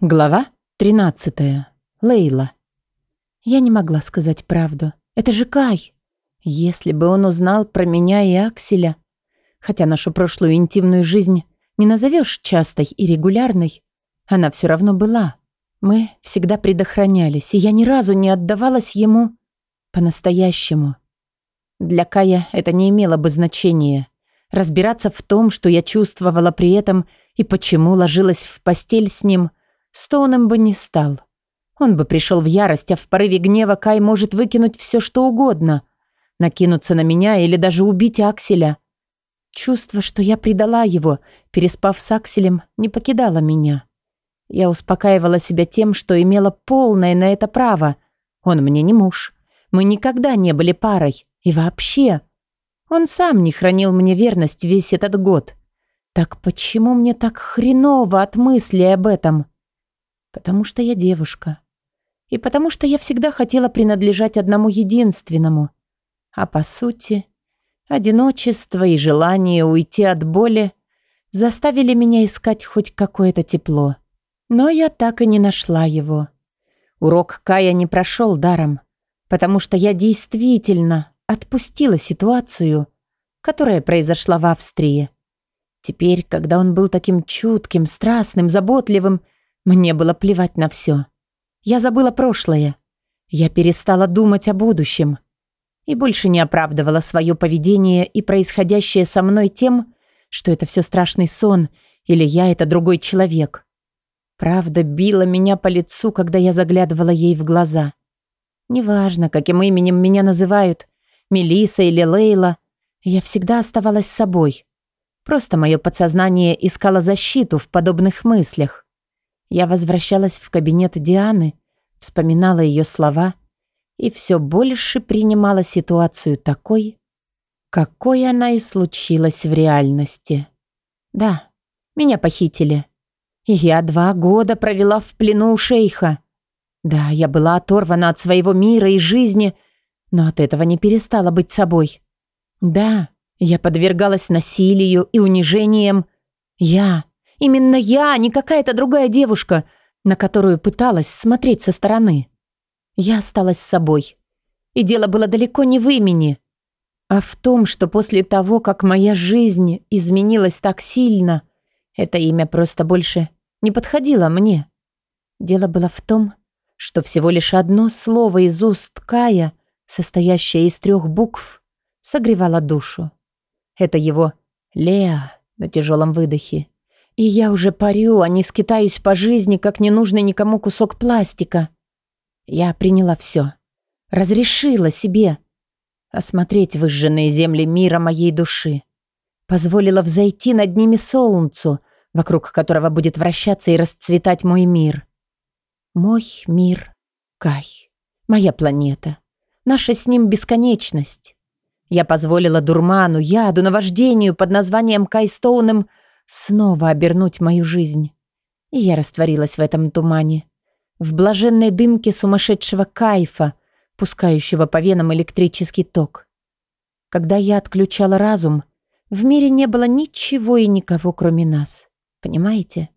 Глава 13. Лейла. Я не могла сказать правду. Это же Кай. Если бы он узнал про меня и Акселя, хотя нашу прошлую интимную жизнь не назовешь частой и регулярной, она все равно была. Мы всегда предохранялись, и я ни разу не отдавалась ему по-настоящему. Для Кая это не имело бы значения. Разбираться в том, что я чувствовала при этом и почему ложилась в постель с ним – Стоуном бы не стал. Он бы пришел в ярость, а в порыве гнева Кай может выкинуть все, что угодно. Накинуться на меня или даже убить Акселя. Чувство, что я предала его, переспав с Акселем, не покидало меня. Я успокаивала себя тем, что имела полное на это право. Он мне не муж. Мы никогда не были парой. И вообще... Он сам не хранил мне верность весь этот год. Так почему мне так хреново от мысли об этом? Потому что я девушка. И потому что я всегда хотела принадлежать одному единственному. А по сути, одиночество и желание уйти от боли заставили меня искать хоть какое-то тепло. Но я так и не нашла его. Урок Кая не прошел даром, потому что я действительно отпустила ситуацию, которая произошла в Австрии. Теперь, когда он был таким чутким, страстным, заботливым мне было плевать на все. Я забыла прошлое. Я перестала думать о будущем. И больше не оправдывала свое поведение и происходящее со мной тем, что это все страшный сон, или я это другой человек. Правда била меня по лицу, когда я заглядывала ей в глаза. Неважно, каким именем меня называют, Мелиса или Лейла, я всегда оставалась собой. Просто мое подсознание искало защиту в подобных мыслях. Я возвращалась в кабинет Дианы, вспоминала ее слова и все больше принимала ситуацию такой, какой она и случилась в реальности. Да, меня похитили. И я два года провела в плену у шейха. Да, я была оторвана от своего мира и жизни, но от этого не перестала быть собой. Да, я подвергалась насилию и унижениям. Я, Именно я, а не какая-то другая девушка, на которую пыталась смотреть со стороны. Я осталась собой. И дело было далеко не в имени, а в том, что после того, как моя жизнь изменилась так сильно, это имя просто больше не подходило мне. Дело было в том, что всего лишь одно слово из уст Кая, состоящее из трех букв, согревало душу. Это его «Леа» на тяжелом выдохе. И я уже парю, а не скитаюсь по жизни, как ненужный никому кусок пластика. Я приняла все. Разрешила себе осмотреть выжженные земли мира моей души. Позволила взойти над ними солнцу, вокруг которого будет вращаться и расцветать мой мир. Мой мир Кай. Моя планета. Наша с ним бесконечность. Я позволила дурману, яду, наваждению под названием Кайстоуном – снова обернуть мою жизнь. И я растворилась в этом тумане, в блаженной дымке сумасшедшего кайфа, пускающего по венам электрический ток. Когда я отключала разум, в мире не было ничего и никого, кроме нас. Понимаете?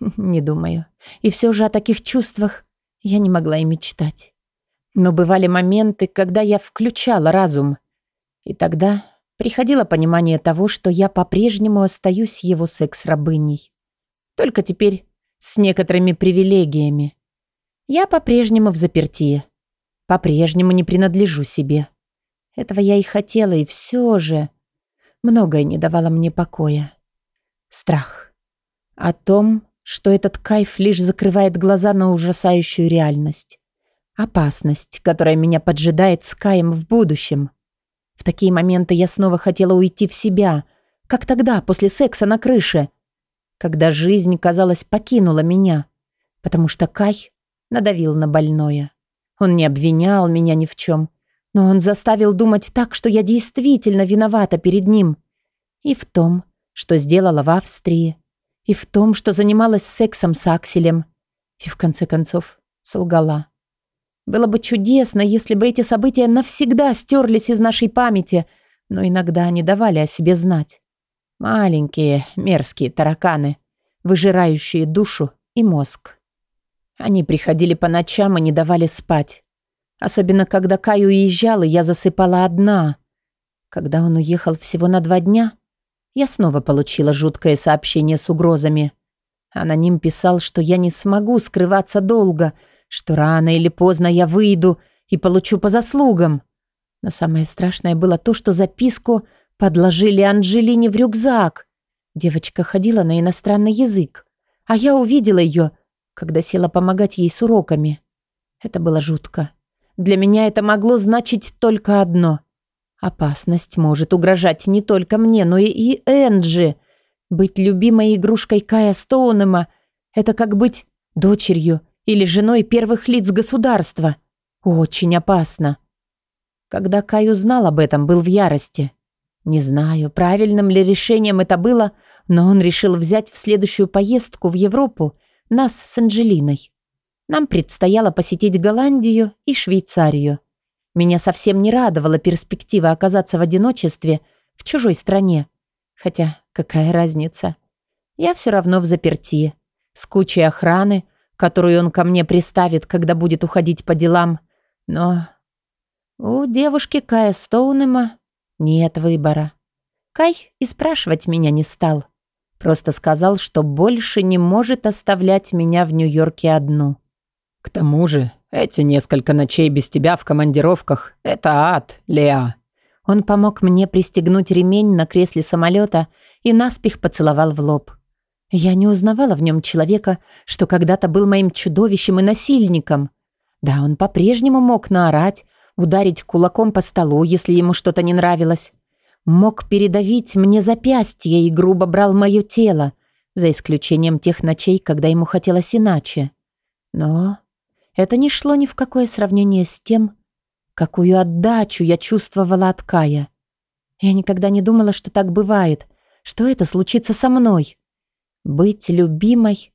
Не думаю. И все же о таких чувствах я не могла и мечтать. Но бывали моменты, когда я включала разум. И тогда приходило понимание того, что я по-прежнему остаюсь его секс-рабыней. Только теперь с некоторыми привилегиями. Я по-прежнему в запертии. По-прежнему не принадлежу себе. Этого я и хотела, и все же... Многое не давало мне покоя. Страх. О том, что этот кайф лишь закрывает глаза на ужасающую реальность. Опасность, которая меня поджидает с Каем в будущем. В такие моменты я снова хотела уйти в себя, как тогда, после секса на крыше, когда жизнь, казалось, покинула меня, потому что Кай надавил на больное. Он не обвинял меня ни в чем, но он заставил думать так, что я действительно виновата перед ним. И в том, что сделала в Австрии, и в том, что занималась сексом с Акселем, и в конце концов солгала. Было бы чудесно, если бы эти события навсегда стерлись из нашей памяти, но иногда они давали о себе знать. Маленькие, мерзкие тараканы, выжирающие душу и мозг. Они приходили по ночам и не давали спать. Особенно, когда Кай уезжал, и я засыпала одна. Когда он уехал всего на два дня, я снова получила жуткое сообщение с угрозами. Аноним писал, что я не смогу скрываться долго, что рано или поздно я выйду и получу по заслугам. Но самое страшное было то, что записку подложили Анжелине в рюкзак. Девочка ходила на иностранный язык, а я увидела ее, когда села помогать ей с уроками. Это было жутко. Для меня это могло значить только одно. Опасность может угрожать не только мне, но и Энджи. Быть любимой игрушкой Кая Стоунема – это как быть дочерью или женой первых лиц государства. Очень опасно. Когда Кай узнал об этом, был в ярости. Не знаю, правильным ли решением это было, но он решил взять в следующую поездку в Европу нас с Анджелиной. Нам предстояло посетить Голландию и Швейцарию. Меня совсем не радовала перспектива оказаться в одиночестве в чужой стране. Хотя какая разница? Я все равно в заперти, с кучей охраны, которую он ко мне приставит, когда будет уходить по делам. Но у девушки Кая Стоунема нет выбора. Кай и спрашивать меня не стал. Просто сказал, что больше не может оставлять меня в Нью-Йорке одну. К тому же, эти несколько ночей без тебя в командировках – это ад, Леа. Он помог мне пристегнуть ремень на кресле самолета и наспех поцеловал в лоб. Я не узнавала в нем человека, что когда-то был моим чудовищем и насильником. Да, он по-прежнему мог наорать, ударить кулаком по столу, если ему что-то не нравилось. Мог передавить мне запястье и грубо брал мое тело, за исключением тех ночей, когда ему хотелось иначе. Но это не шло ни в какое сравнение с тем, какую отдачу я чувствовала от Кая. Я никогда не думала, что так бывает, что это случится со мной. Быть любимой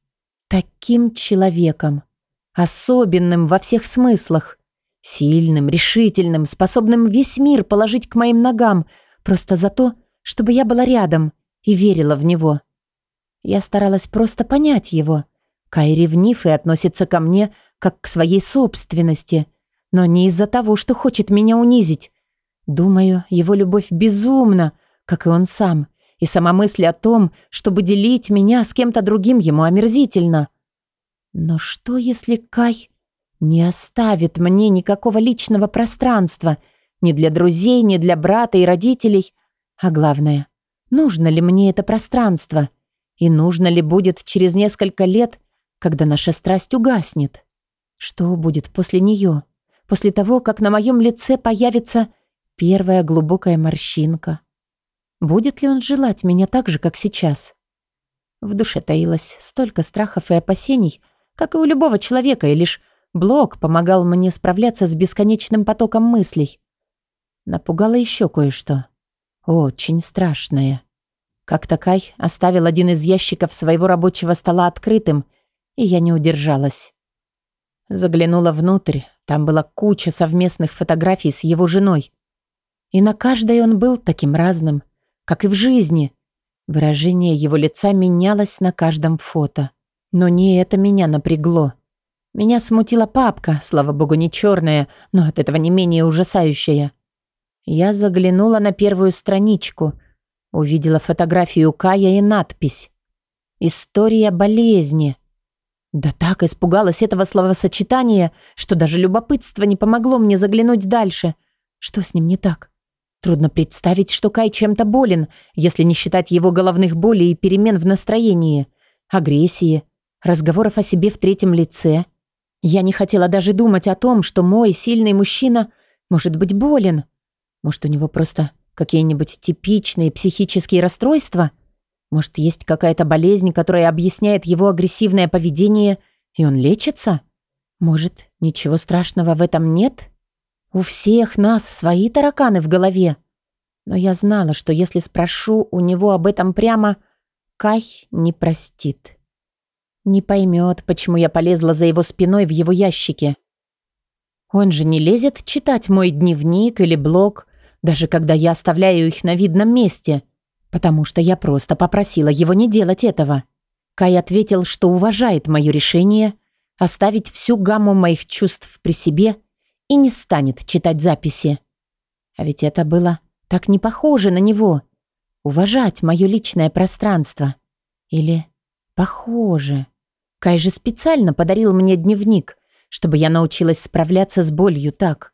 таким человеком, особенным во всех смыслах, сильным, решительным, способным весь мир положить к моим ногам, просто за то, чтобы я была рядом и верила в него. Я старалась просто понять его. Кай ревнив и относится ко мне как к своей собственности, но не из-за того, что хочет меня унизить. Думаю, его любовь безумна, как и он сам, и сама мысль о том, чтобы делить меня с кем-то другим ему омерзительно. Но что, если Кай не оставит мне никакого личного пространства ни для друзей, ни для брата и родителей? А главное, нужно ли мне это пространство? И нужно ли будет через несколько лет, когда наша страсть угаснет? Что будет после нее? После того, как на моем лице появится первая глубокая морщинка? Будет ли он желать меня так же, как сейчас? В душе таилось столько страхов и опасений, как и у любого человека, и лишь Блок помогал мне справляться с бесконечным потоком мыслей. Напугало еще кое-что. Очень страшное. Как-то Кай оставил один из ящиков своего рабочего стола открытым, и я не удержалась. Заглянула внутрь, там была куча совместных фотографий с его женой. И на каждой он был таким разным, как и в жизни. Выражение его лица менялось на каждом фото. Но не это меня напрягло. Меня смутила папка, слава богу, не черная, но от этого не менее ужасающая. Я заглянула на первую страничку, увидела фотографию Кая и надпись «История болезни». Да так испугалась этого словосочетания, что даже любопытство не помогло мне заглянуть дальше. Что с ним не так? Трудно представить, что Кай чем-то болен, если не считать его головных болей и перемен в настроении, агрессии, разговоров о себе в третьем лице. Я не хотела даже думать о том, что мой сильный мужчина может быть болен. Может, у него просто какие-нибудь типичные психические расстройства – может, есть какая-то болезнь, которая объясняет его агрессивное поведение, и он лечится? Может, ничего страшного в этом нет? У всех нас свои тараканы в голове. Но я знала, что если спрошу у него об этом прямо, Кай не простит. Не поймет, почему я полезла за его спиной в его ящике. Он же не лезет читать мой дневник или блог, даже когда я оставляю их на видном месте — потому что я просто попросила его не делать этого. Кай ответил, что уважает мое решение, оставить всю гамму моих чувств при себе и не станет читать записи. А ведь это было так не похоже на него. Уважать мое личное пространство. Или похоже. Кай же специально подарил мне дневник, чтобы я научилась справляться с болью так.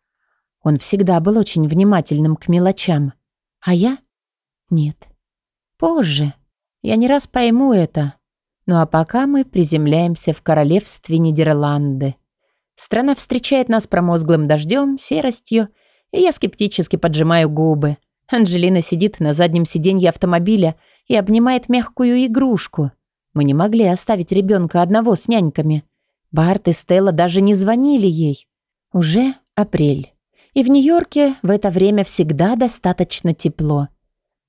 Он всегда был очень внимательным к мелочам. А я? Нет. Позже. Я не раз пойму это. Ну а пока мы приземляемся в королевстве Нидерланды. Страна встречает нас промозглым дождем, серостью, и я скептически поджимаю губы. Анжелина сидит на заднем сиденье автомобиля и обнимает мягкую игрушку. Мы не могли оставить ребенка одного с няньками. Барт и Стелла даже не звонили ей. Уже апрель. И в Нью-Йорке в это время всегда достаточно тепло.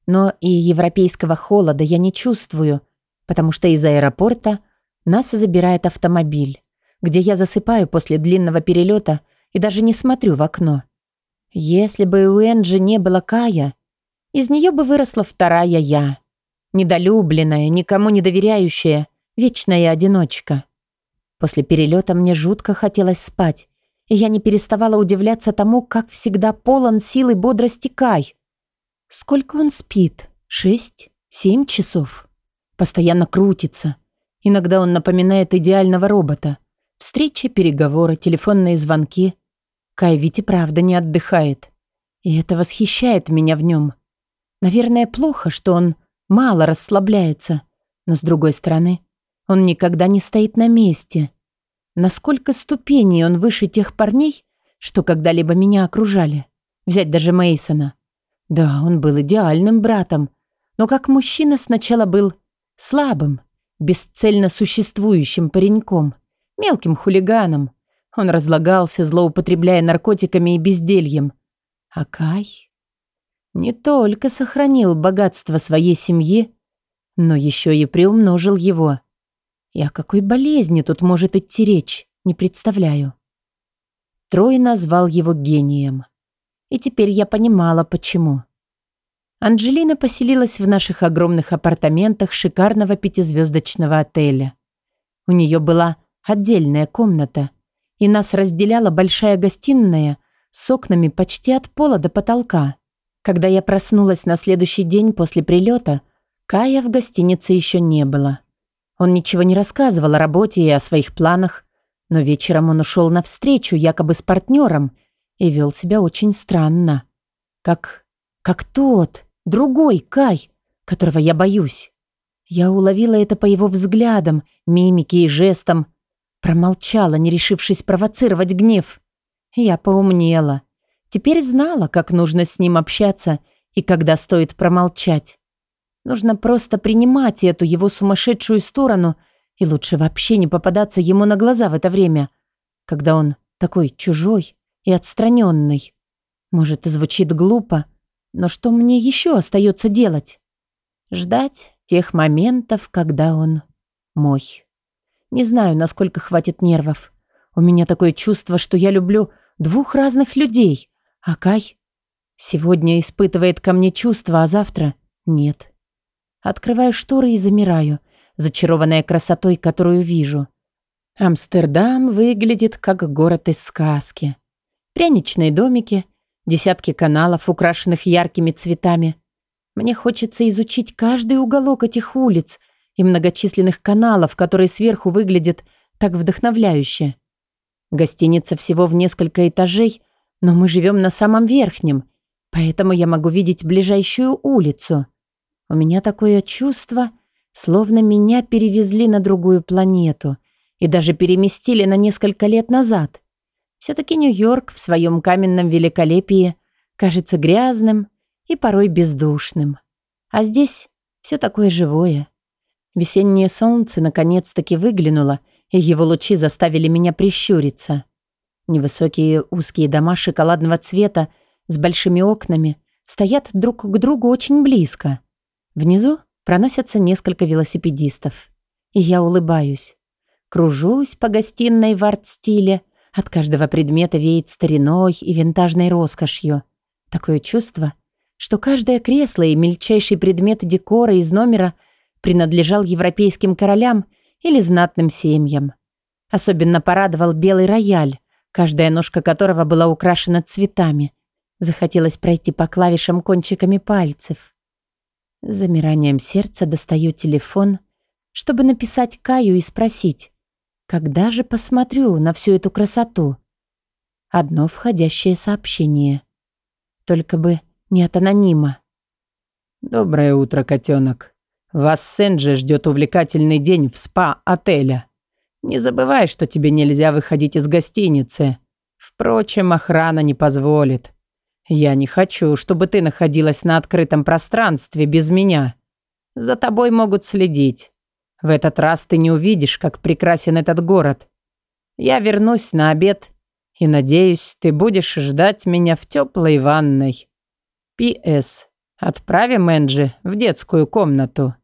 Но и европейского холода я не чувствую, потому что из аэропорта нас забирает автомобиль, где я засыпаю после длинного перелета и даже не смотрю в окно. Если бы у Энджи не было Кая, из нее бы выросла вторая я. Недолюбленная, никому не доверяющая, вечная одиночка. После перелета мне жутко хотелось спать, и я не переставала удивляться тому, как всегда полон сил и бодрости Кай. Сколько он спит? Шесть? Семь часов? Постоянно крутится. Иногда он напоминает идеального робота. Встречи, переговоры, телефонные звонки. Кай ведь и правда не отдыхает. И это восхищает меня в нем. Наверное, плохо, что он мало расслабляется. Но с другой стороны, он никогда не стоит на месте. Насколько ступеней он выше тех парней, что когда-либо меня окружали. Взять даже Мейсона. Да, он был идеальным братом, но как мужчина сначала был слабым, бесцельно существующим пареньком, мелким хулиганом. Он разлагался, злоупотребляя наркотиками и бездельем. А Кай не только сохранил богатство своей семьи, но еще и приумножил его. И о какой болезни тут может идти речь, не представляю. Трой назвал его гением. И теперь я понимала, почему. Анджелина поселилась в наших огромных апартаментах шикарного пятизвездочного отеля. У нее была отдельная комната, и нас разделяла большая гостиная с окнами почти от пола до потолка. Когда я проснулась на следующий день после прилета, Кая в гостинице еще не было. Он ничего не рассказывал о работе и о своих планах, но вечером он ушел навстречу якобы с партнером – и вел себя очень странно. Как... как тот, другой Кай, которого я боюсь. Я уловила это по его взглядам, мимике и жестам. Промолчала, не решившись провоцировать гнев. Я поумнела. Теперь знала, как нужно с ним общаться и когда стоит промолчать. Нужно просто принимать эту его сумасшедшую сторону и лучше вообще не попадаться ему на глаза в это время, когда он такой чужой и отстраненный. Может, и звучит глупо, но что мне еще остается делать? Ждать тех моментов, когда он мой. Не знаю, насколько хватит нервов. У меня такое чувство, что я люблю двух разных людей, а Кай сегодня испытывает ко мне чувства, а завтра нет. Открываю шторы и замираю, зачарованная красотой, которую вижу. Амстердам выглядит как город из сказки пряничные домики, десятки каналов, украшенных яркими цветами. Мне хочется изучить каждый уголок этих улиц и многочисленных каналов, которые сверху выглядят так вдохновляюще. Гостиница всего в несколько этажей, но мы живем на самом верхнем, поэтому я могу видеть ближайшую улицу. У меня такое чувство, словно меня перевезли на другую планету и даже переместили на несколько лет назад. Все-таки Нью-Йорк в своем каменном великолепии кажется грязным и порой бездушным. А здесь все такое живое. Весеннее солнце наконец-таки выглянуло, и его лучи заставили меня прищуриться. Невысокие узкие дома шоколадного цвета с большими окнами стоят друг к другу очень близко. Внизу проносятся несколько велосипедистов. И я улыбаюсь. Кружусь по гостиной в арт-стиле, от каждого предмета веет стариной и винтажной роскошью. Такое чувство, что каждое кресло и мельчайший предмет декора из номера принадлежал европейским королям или знатным семьям. Особенно порадовал белый рояль, каждая ножка которого была украшена цветами. Захотелось пройти по клавишам кончиками пальцев. С замиранием сердца достаю телефон, чтобы написать Каю и спросить, когда же посмотрю на всю эту красоту. Одно входящее сообщение. Только бы не от анонима. «Доброе утро, котенок. Вас с ждет увлекательный день в спа-отеля. Не забывай, что тебе нельзя выходить из гостиницы. Впрочем, охрана не позволит. Я не хочу, чтобы ты находилась на открытом пространстве без меня. За тобой могут следить. В этот раз ты не увидишь, как прекрасен этот город. Я вернусь на обед и, надеюсь, ты будешь ждать меня в теплой ванной. П.С. Отправим Энджи в детскую комнату.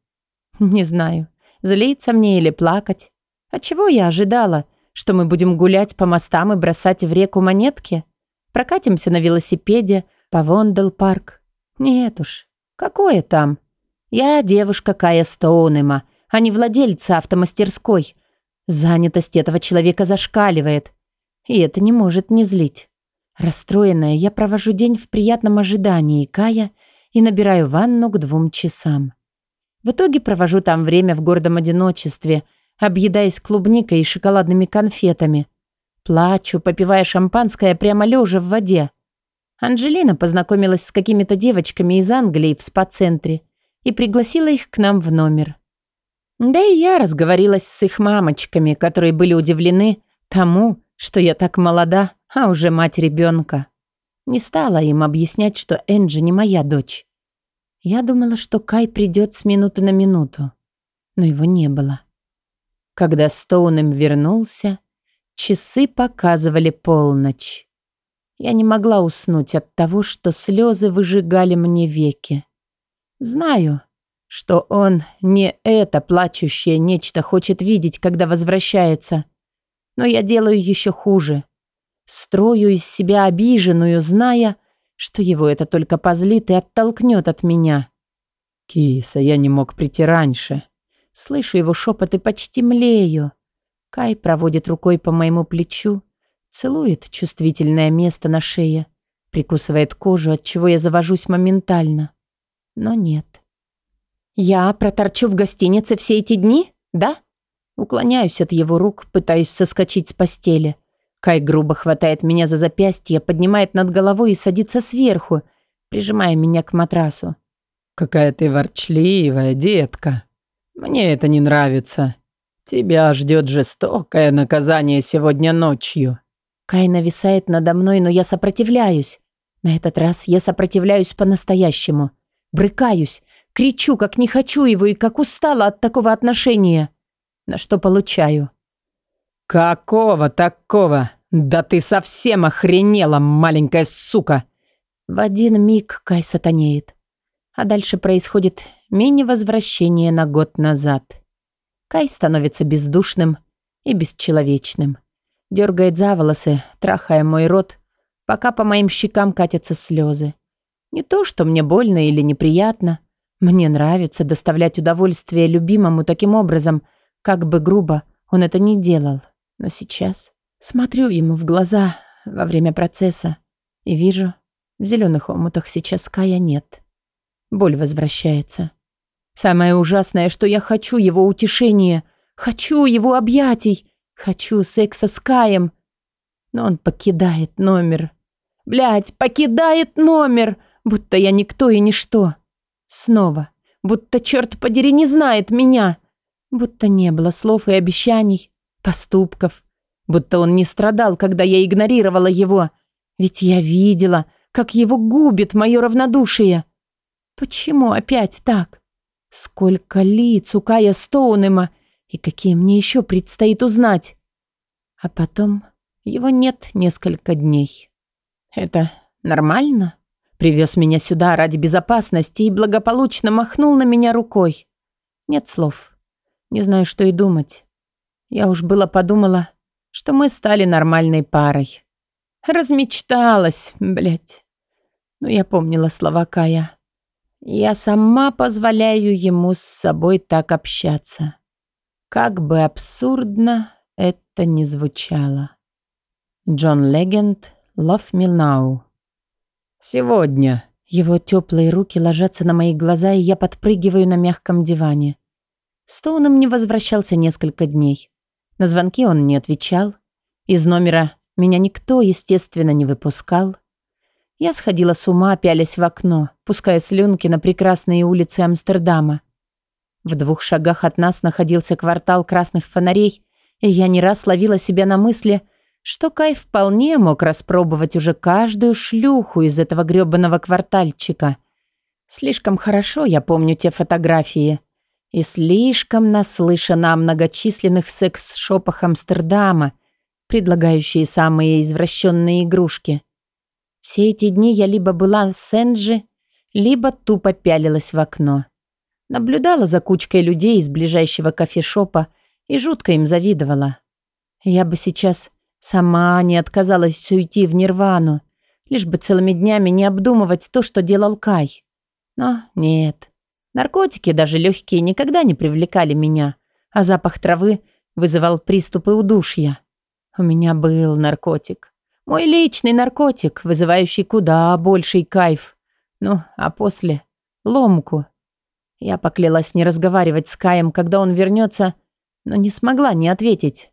Не знаю, злиться мне или плакать. А чего я ожидала? Что мы будем гулять по мостам и бросать в реку монетки? Прокатимся на велосипеде по Вондел-парк? Нет уж, какое там? Я девушка Кая Стоунема, а не владельца автомастерской. Занятость этого человека зашкаливает. И это не может не злить. Расстроенная, я провожу день в приятном ожидании Кая и набираю ванну к двум часам. В итоге провожу там время в гордом одиночестве, объедаясь клубникой и шоколадными конфетами. Плачу, попивая шампанское прямо лежа в воде. Анжелина познакомилась с какими-то девочками из Англии в спа-центре и пригласила их к нам в номер. Да и я разговорилась с их мамочками, которые были удивлены тому, что я так молода, а уже мать ребенка. Не стала им объяснять, что Энджи не моя дочь. Я думала, что Кай придет с минуты на минуту, но его не было. Когда Стоунем вернулся, часы показывали полночь. Я не могла уснуть от того, что слезы выжигали мне веки. Знаю, что он не это плачущее нечто хочет видеть, когда возвращается. Но я делаю еще хуже. Строю из себя обиженную, зная, что его это только позлит и оттолкнет от меня. «Киса, я не мог прийти раньше». Слышу его шепот и почти млею. Кай проводит рукой по моему плечу, целует чувствительное место на шее, прикусывает кожу, от чего я завожусь моментально. Но нет. Я проторчу в гостинице все эти дни, да? Уклоняюсь от его рук, пытаюсь соскочить с постели. Кай грубо хватает меня за запястье, поднимает над головой и садится сверху, прижимая меня к матрасу. «Какая ты ворчливая, детка. Мне это не нравится. Тебя ждет жестокое наказание сегодня ночью». Кай нависает надо мной, но я сопротивляюсь. На этот раз я сопротивляюсь по-настоящему. Брыкаюсь, кричу, как не хочу его и как устала от такого отношения на что получаю. «Какого такого? Да ты совсем охренела, маленькая сука!» В один миг Кай сатанеет. А дальше происходит мини-возвращение на год назад. Кай становится бездушным и бесчеловечным. Дергает за волосы, трахая мой рот, пока по моим щекам катятся слезы. Не то, что мне больно или неприятно. Мне нравится доставлять удовольствие любимому таким образом – как бы грубо он это не делал, но сейчас смотрю ему в глаза во время процесса и вижу, в зеленых омутах сейчас Кая нет. Боль возвращается. Самое ужасное, что я хочу его утешения, хочу его объятий, хочу секса с Каем. Но он покидает номер. Блядь, покидает номер, будто я никто и ничто. Снова, будто, черт подери, не знает меня. Будто не было слов и обещаний, поступков. Будто он не страдал, когда я игнорировала его. Ведь я видела, как его губит мое равнодушие. Почему опять так? Сколько лиц у Кая Стоунема, и какие мне еще предстоит узнать? А потом его нет несколько дней. Это нормально? Привез меня сюда ради безопасности и благополучно махнул на меня рукой. Нет слов. Не знаю, что и думать. Я уж было подумала, что мы стали нормальной парой. Размечталась, блядь. Но я помнила слова Кая. Я сама позволяю ему с собой так общаться. Как бы абсурдно это не звучало. Джон Легенд, Love Me Now. Сегодня. Его теплые руки ложатся на мои глаза, и я подпрыгиваю на мягком диване. Стоуном не возвращался несколько дней. На звонки он не отвечал. Из номера меня никто, естественно, не выпускал. Я сходила с ума, пялясь в окно, пуская слюнки на прекрасные улицы Амстердама. В двух шагах от нас находился квартал красных фонарей, и я не раз ловила себя на мысли, что Кай вполне мог распробовать уже каждую шлюху из этого грёбаного квартальчика. Слишком хорошо я помню те фотографии. И слишком наслышана о многочисленных секс-шопах Амстердама, предлагающие самые извращенные игрушки. Все эти дни я либо была с Энджи, либо тупо пялилась в окно. Наблюдала за кучкой людей из ближайшего кофешопа и жутко им завидовала. Я бы сейчас сама не отказалась уйти в нирвану, лишь бы целыми днями не обдумывать то, что делал Кай. Но нет. Наркотики, даже легкие, никогда не привлекали меня, а запах травы вызывал приступы удушья. У меня был наркотик. Мой личный наркотик, вызывающий куда больший кайф. Ну, а после — ломку. Я поклялась не разговаривать с Каем, когда он вернется, но не смогла не ответить.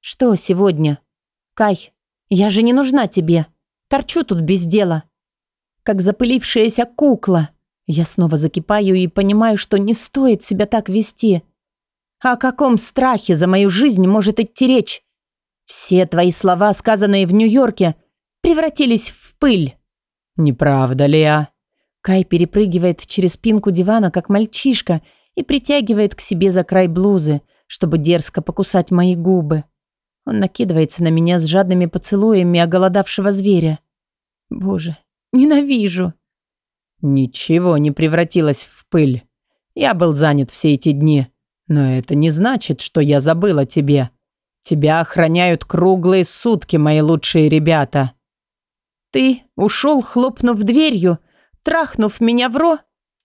«Что сегодня?» «Кай, я же не нужна тебе. Торчу тут без дела. Как запылившаяся кукла. Я снова закипаю и понимаю, что не стоит себя так вести. О каком страхе за мою жизнь может идти речь? Все твои слова, сказанные в Нью-Йорке, превратились в пыль. Неправда, Леа. Кай перепрыгивает через спинку дивана, как мальчишка, и притягивает к себе за край блузы, чтобы дерзко покусать мои губы. Он накидывается на меня с жадными поцелуями оголодавшего зверя. Боже, ненавижу. Ничего не превратилось в пыль. Я был занят все эти дни. Но это не значит, что я забыл о тебе. Тебя охраняют круглые сутки, мои лучшие ребята. Ты ушел, хлопнув дверью, трахнув меня в ро...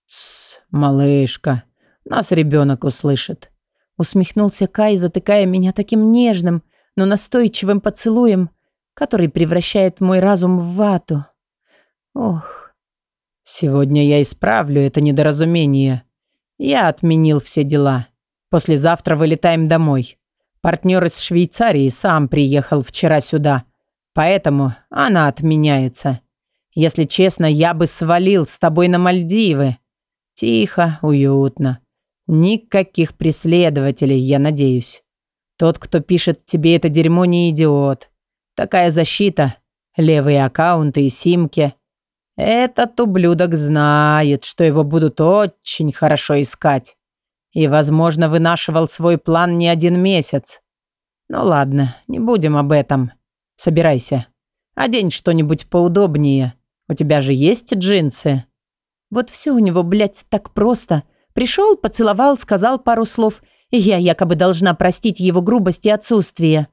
Тсс, малышка, нас ребенок услышит. Усмехнулся Кай, затыкая меня таким нежным, но настойчивым поцелуем, который превращает мой разум в вату. Ох, Сегодня я исправлю это недоразумение. Я отменил все дела. Послезавтра вылетаем домой. Партнер из Швейцарии сам приехал вчера сюда. Поэтому она отменяется. Если честно, я бы свалил с тобой на Мальдивы. Тихо, уютно. Никаких преследователей, я надеюсь. Тот, кто пишет тебе это дерьмо, не идиот. Такая защита. Левые аккаунты и симки – этот ублюдок знает, что его будут очень хорошо искать. И, возможно, вынашивал свой план не один месяц. Ну ладно, не будем об этом. Собирайся. Одень что-нибудь поудобнее. У тебя же есть джинсы? Вот все у него, блядь, так просто. Пришел, поцеловал, сказал пару слов, и я якобы должна простить его грубость и отсутствие.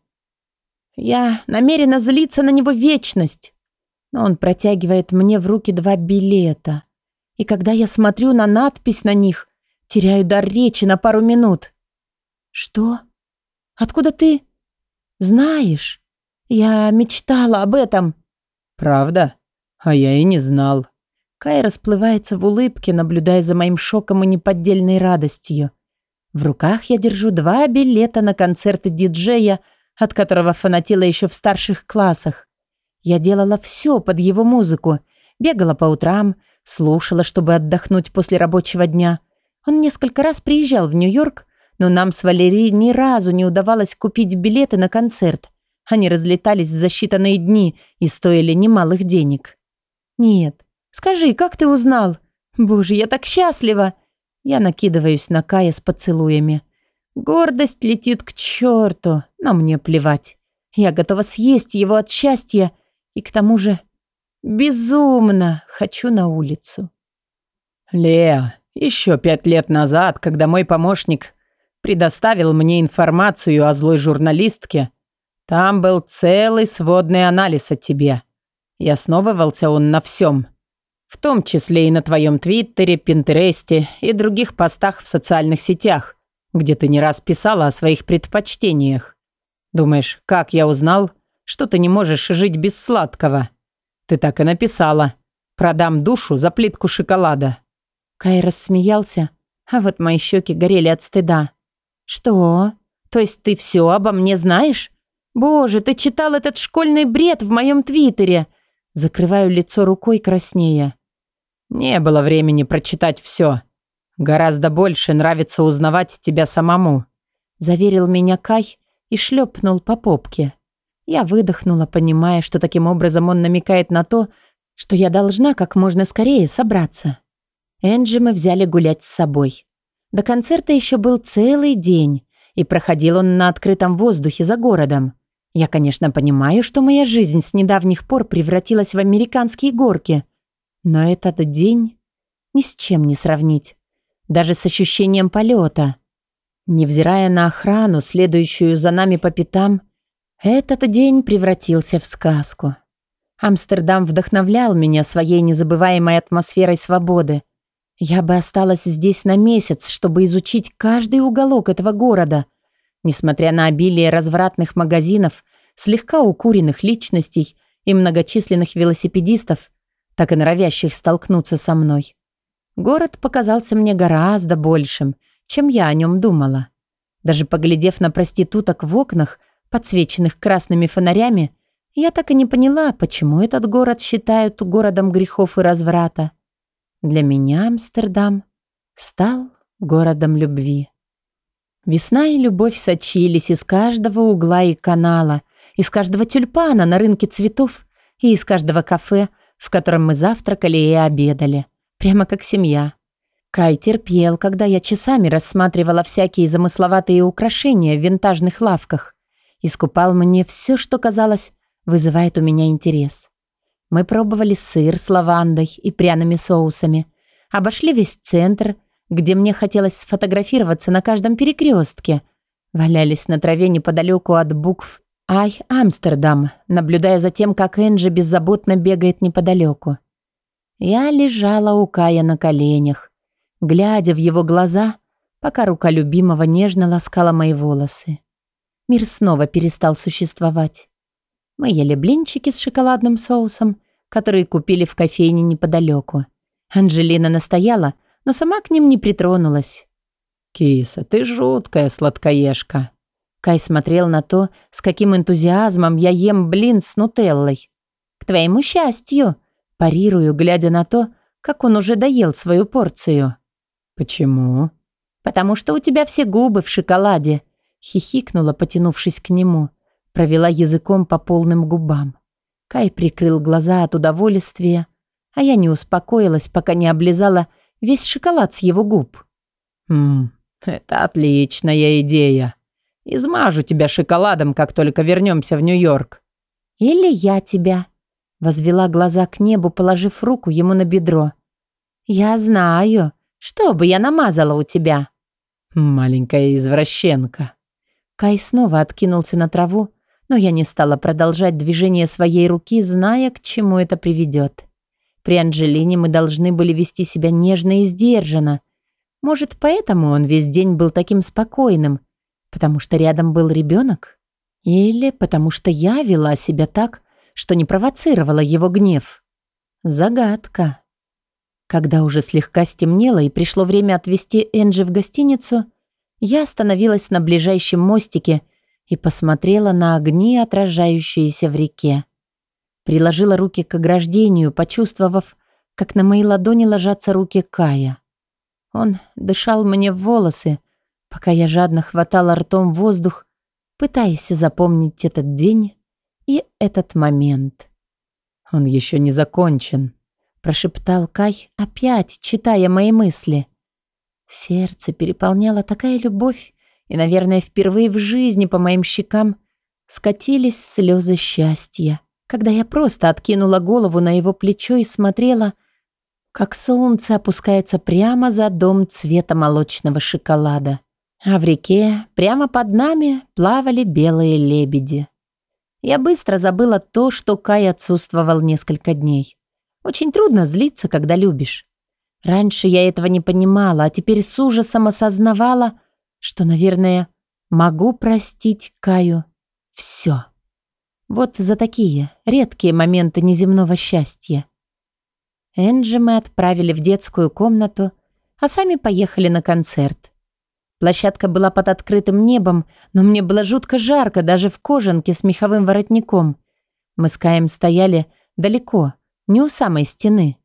Я намерена злиться на него вечность но он протягивает мне в руки два билета. И когда я смотрю на надпись на них, теряю дар речи на пару минут. «Что? Откуда ты?» «Знаешь, я мечтала об этом». «Правда? А я и не знал». Кай расплывается в улыбке, наблюдая за моим шоком и неподдельной радостью. В руках я держу два билета на концерты диджея, от которого фанатела еще в старших классах. Я делала все под его музыку. Бегала по утрам, слушала, чтобы отдохнуть после рабочего дня. Он несколько раз приезжал в Нью-Йорк, но нам с Валерией ни разу не удавалось купить билеты на концерт. Они разлетались за считанные дни и стоили немалых денег. «Нет, скажи, как ты узнал? Боже, я так счастлива!» Я накидываюсь на Кая с поцелуями. Гордость летит к черту, но мне плевать. Я готова съесть его от счастья и к тому же безумно хочу на улицу. Леа, еще пять лет назад, когда мой помощник предоставил мне информацию о злой журналистке, там был целый сводный анализ о тебе. И основывался он на всем. В том числе и на твоем твиттере, пинтересте и других постах в социальных сетях, где ты не раз писала о своих предпочтениях. Думаешь, как я узнал, что ты не можешь жить без сладкого? Ты так и написала. Продам душу за плитку шоколада. Кай рассмеялся, а вот мои щеки горели от стыда. Что? То есть ты все обо мне знаешь? Боже, ты читал этот школьный бред в моем твиттере. Закрываю лицо рукой краснея. Не было времени прочитать все. Гораздо больше нравится узнавать тебя самому. Заверил меня Кай и шлепнул по попке. Я выдохнула, понимая, что таким образом он намекает на то, что я должна как можно скорее собраться. Энджи мы взяли гулять с собой. До концерта еще был целый день, и проходил он на открытом воздухе за городом. Я, конечно, понимаю, что моя жизнь с недавних пор превратилась в американские горки, но этот день ни с чем не сравнить, даже с ощущением полета. Невзирая на охрану, следующую за нами по пятам, этот день превратился в сказку. Амстердам вдохновлял меня своей незабываемой атмосферой свободы. Я бы осталась здесь на месяц, чтобы изучить каждый уголок этого города. Несмотря на обилие развратных магазинов, слегка укуренных личностей и многочисленных велосипедистов, так и норовящих столкнуться со мной. Город показался мне гораздо большим – чем я о нем думала. Даже поглядев на проституток в окнах, подсвеченных красными фонарями, я так и не поняла, почему этот город считают городом грехов и разврата. Для меня Амстердам стал городом любви. Весна и любовь сочились из каждого угла и канала, из каждого тюльпана на рынке цветов и из каждого кафе, в котором мы завтракали и обедали, прямо как семья. Кай терпел, когда я часами рассматривала всякие замысловатые украшения в винтажных лавках. Искупал мне все, что, казалось, вызывает у меня интерес. Мы пробовали сыр с лавандой и пряными соусами. Обошли весь центр, где мне хотелось сфотографироваться на каждом перекрестке. Валялись на траве неподалеку от букв «Ай, Амстердам», наблюдая за тем, как Энджи беззаботно бегает неподалеку. Я лежала у Кая на коленях, глядя в его глаза, пока рука любимого нежно ласкала мои волосы. Мир снова перестал существовать. Мы ели блинчики с шоколадным соусом, которые купили в кофейне неподалеку. Анжелина настояла, но сама к ним не притронулась. «Киса, ты жуткая сладкоежка». Кай смотрел на то, с каким энтузиазмом я ем блин с нутеллой. «К твоему счастью!» Парирую, глядя на то, как он уже доел свою порцию. «Почему?» «Потому что у тебя все губы в шоколаде», — хихикнула, потянувшись к нему. Провела языком по полным губам. Кай прикрыл глаза от удовольствия, а я не успокоилась, пока не облизала весь шоколад с его губ. «Ммм, это отличная идея. Измажу тебя шоколадом, как только вернемся в Нью-Йорк». «Или я тебя», — возвела глаза к небу, положив руку ему на бедро. «Я знаю, что бы я намазала у тебя?» «Маленькая извращенка». Кай снова откинулся на траву, но я не стала продолжать движение своей руки, зная, к чему это приведет. При Анджелине мы должны были вести себя нежно и сдержанно. Может, поэтому он весь день был таким спокойным, потому что рядом был ребенок? Или потому что я вела себя так, что не провоцировала его гнев? Загадка. Когда уже слегка стемнело и пришло время отвезти Энджи в гостиницу, я остановилась на ближайшем мостике и посмотрела на огни, отражающиеся в реке. Приложила руки к ограждению, почувствовав, как на мои ладони ложатся руки Кая. Он дышал мне в волосы, пока я жадно хватала ртом воздух, пытаясь запомнить этот день и этот момент. Он еще не закончен прошептал Кай, опять читая мои мысли. Сердце переполняло такая любовь, и, наверное, впервые в жизни по моим щекам скатились слезы счастья, когда я просто откинула голову на его плечо и смотрела, как солнце опускается прямо за дом цвета молочного шоколада. А в реке прямо под нами плавали белые лебеди. Я быстро забыла то, что Кай отсутствовал несколько дней. Очень трудно злиться, когда любишь. Раньше я этого не понимала, а теперь с ужасом осознавала, что, наверное, могу простить Каю все. Вот за такие редкие моменты неземного счастья. Энджи мы отправили в детскую комнату, а сами поехали на концерт. Площадка была под открытым небом, но мне было жутко жарко даже в кожанке с меховым воротником. Мы с Каем стояли далеко, не у самой стены.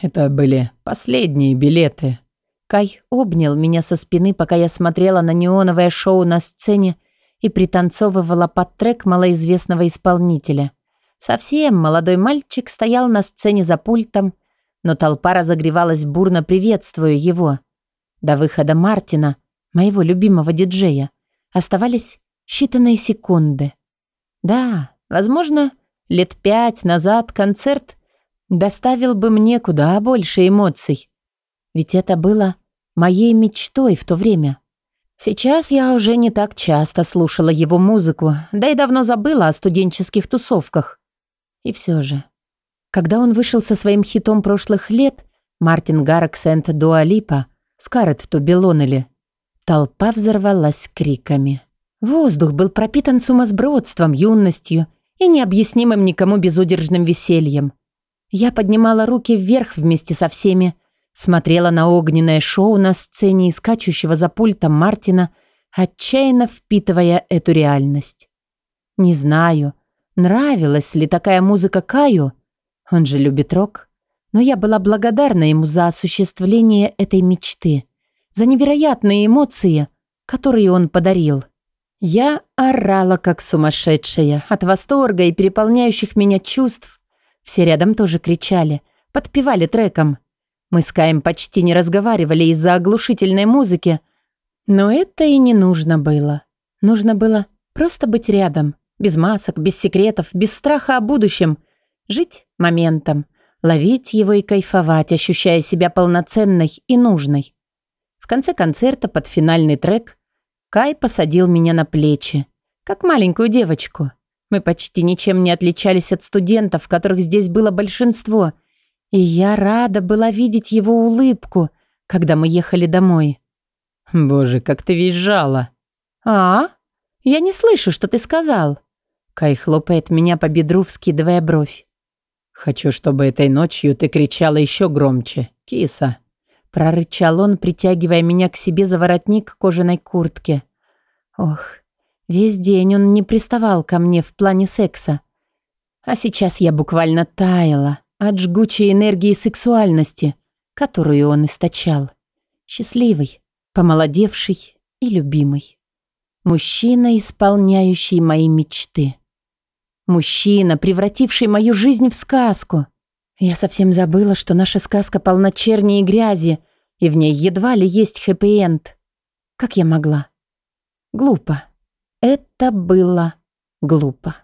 Это были последние билеты. Кай обнял меня со спины, пока я смотрела на неоновое шоу на сцене и пританцовывала под трек малоизвестного исполнителя. Совсем молодой мальчик стоял на сцене за пультом, но толпа разогревалась бурно приветствуя его. До выхода Мартина, моего любимого диджея, оставались считанные секунды. Да, возможно, лет пять назад концерт доставил бы мне куда больше эмоций. Ведь это было моей мечтой в то время. Сейчас я уже не так часто слушала его музыку, да и давно забыла о студенческих тусовках. И все же, когда он вышел со своим хитом прошлых лет, Мартин Гаррекс энд Дуалипа, Скарлетт Тубелонели, толпа взорвалась криками. Воздух был пропитан сумасбродством, юностью и необъяснимым никому безудержным весельем. Я поднимала руки вверх вместе со всеми, Смотрела на огненное шоу на сцене и скачущего за пультом Мартина, отчаянно впитывая эту реальность. Не знаю, нравилась ли такая музыка Каю, он же любит рок, но я была благодарна ему за осуществление этой мечты, за невероятные эмоции, которые он подарил. Я орала, как сумасшедшая, от восторга и переполняющих меня чувств. Все рядом тоже кричали, подпевали треком. Мы с Каем почти не разговаривали из-за оглушительной музыки, но это и не нужно было. Нужно было просто быть рядом, без масок, без секретов, без страха о будущем, жить моментом, ловить его и кайфовать, ощущая себя полноценной и нужной. В конце концерта под финальный трек Кай посадил меня на плечи, как маленькую девочку. Мы почти ничем не отличались от студентов, которых здесь было большинство – и я рада была видеть его улыбку, когда мы ехали домой. «Боже, как ты визжала!» «А? Я не слышу, что ты сказал!» Кай хлопает меня по бедру, вскидывая бровь. «Хочу, чтобы этой ночью ты кричала еще громче, киса!» Прорычал он, притягивая меня к себе за воротник кожаной куртки. Ох, весь день он не приставал ко мне в плане секса. А сейчас я буквально таяла, от жгучей энергии сексуальности, которую он источал. Счастливый, помолодевший и любимый. Мужчина, исполняющий мои мечты. Мужчина, превративший мою жизнь в сказку. Я совсем забыла, что наша сказка полна черни и грязи, и в ней едва ли есть хэппи-энд. Как я могла? Глупо. Это было глупо.